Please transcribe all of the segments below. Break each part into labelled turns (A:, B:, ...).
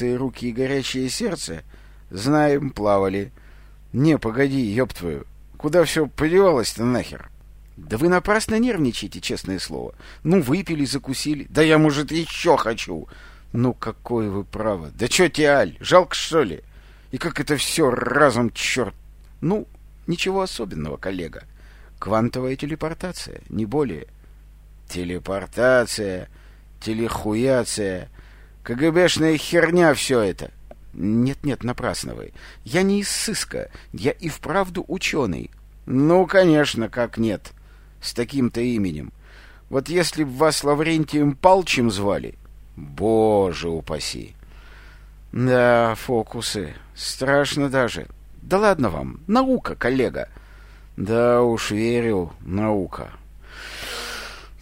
A: руки и горячее сердце? Знаем, плавали. Не, погоди, ёб твою. Куда все подевалось-то нахер? Да вы напрасно нервничаете, честное слово. Ну, выпили, закусили. Да я, может, еще хочу. Ну, какое вы право. Да чё тебе, Аль, жалко, что ли? И как это все разом, черт. Ну, ничего особенного, коллега. Квантовая телепортация, не более. Телепортация, телехуяция, КГБшная херня все это. Нет-нет, напрасно вы. Я не из сыска, я и вправду ученый. Ну, конечно, как нет. С таким-то именем. Вот если б вас Лаврентием Палчем звали, боже упаси. Да, фокусы. Страшно даже. Да ладно вам, наука, коллега. Да уж, верю, наука.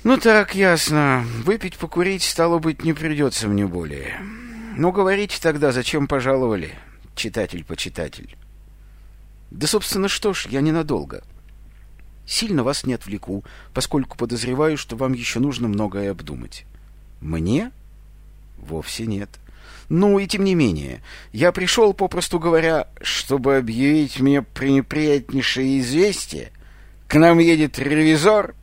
A: Ну так, ясно. Выпить, покурить, стало быть, не придется мне более. Ну, говорите тогда, зачем пожаловали, читатель-почитатель? Да, собственно, что ж, я ненадолго. Сильно вас не отвлеку, поскольку подозреваю, что вам еще нужно многое обдумать. Мне? Вовсе нет. Ну, и тем не менее, я пришел, попросту говоря, чтобы объявить мне пренеприятнейшее известие. К нам едет ревизор.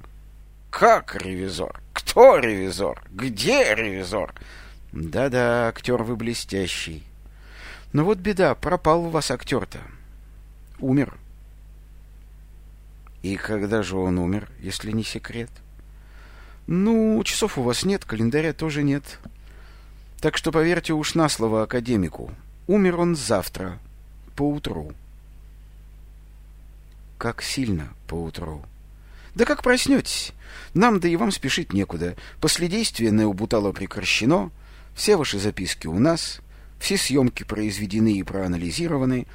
A: Как ревизор? Кто ревизор? Где ревизор? Да-да, актер вы блестящий. Но вот беда, пропал у вас актер-то. Умер. И когда же он умер, если не секрет? Ну, часов у вас нет, календаря тоже нет. Так что поверьте уж на слово академику. Умер он завтра, поутру. Как сильно поутру. Да как проснетесь? Нам да и вам спешить некуда. После действия Необутала прекращено, все ваши записки у нас, все съемки произведены и проанализированы,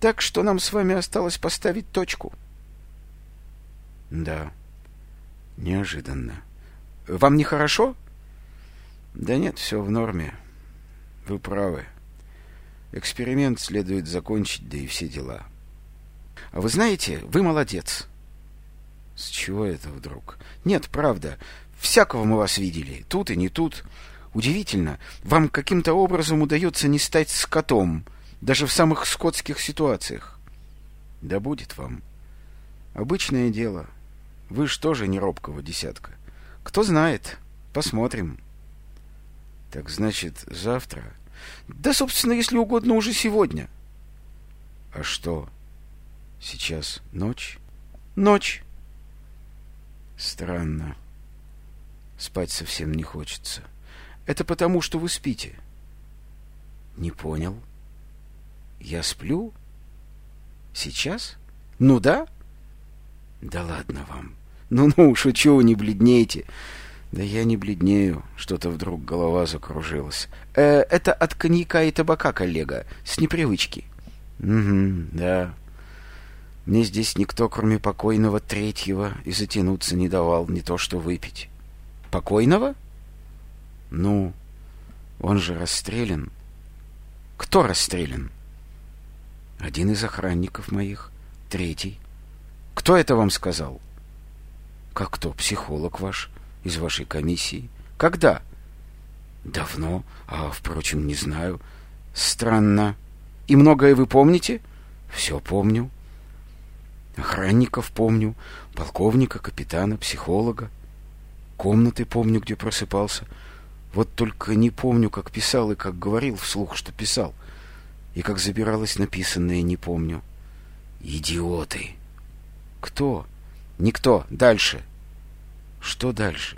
A: так что нам с вами осталось поставить точку. Да, неожиданно. Вам нехорошо? Да нет, все в норме. Вы правы. Эксперимент следует закончить, да и все дела. А вы знаете, вы молодец. Чего это вдруг? Нет, правда. Всякого мы вас видели, тут и не тут. Удивительно, вам каким-то образом удается не стать скотом, даже в самых скотских ситуациях. Да будет вам. Обычное дело. Вы ж тоже не робкого десятка. Кто знает, посмотрим. Так значит, завтра? Да, собственно, если угодно, уже сегодня. А что? Сейчас ночь? Ночь. Странно. Спать совсем не хочется. Это потому, что вы спите. Не понял. Я сплю? Сейчас? Ну да. Да ладно вам. Ну-ну, шучу, не бледнейте. Да я не бледнею. Что-то вдруг голова закружилась. Э, это от коньяка и табака, коллега. С непривычки. Угу, да. Мне здесь никто, кроме покойного третьего, и затянуться не давал, не то что выпить. Покойного? Ну, он же расстрелян. Кто расстрелян? Один из охранников моих. Третий. Кто это вам сказал? Как кто? Психолог ваш? Из вашей комиссии? Когда? Давно, а, впрочем, не знаю. Странно. И многое вы помните? Все помню. Охранников помню, полковника, капитана, психолога. Комнаты помню, где просыпался. Вот только не помню, как писал и как говорил вслух, что писал. И как забиралось написанное, не помню. Идиоты! Кто? Никто. Дальше. Что дальше?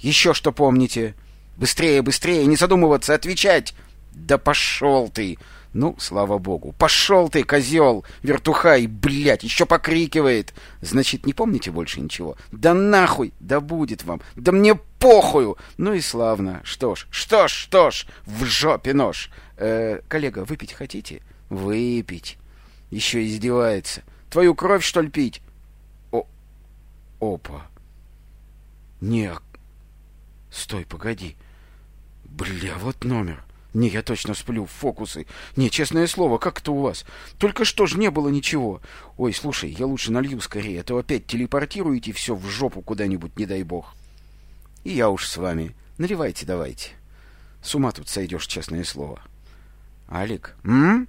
A: Еще что помните? Быстрее, быстрее, не задумываться, отвечать! Да пошел ты! Ну, слава богу. Пошел ты, козел, вертухай, блядь, еще покрикивает. Значит, не помните больше ничего? Да нахуй, да будет вам, да мне похую. Ну и славно. Что ж, что ж, что ж, в жопе нож. Э, коллега, выпить хотите? Выпить. Еще издевается. Твою кровь, что ли, пить? О, опа. Не, стой, погоди. Бля, вот номер. Не, я точно сплю, фокусы. Не, честное слово, как это у вас? Только что ж не было ничего. Ой, слушай, я лучше налью скорее, а то опять телепортируете все в жопу куда-нибудь, не дай бог. И я уж с вами. Наливайте давайте. С ума тут сойдешь, честное слово. Алик, м?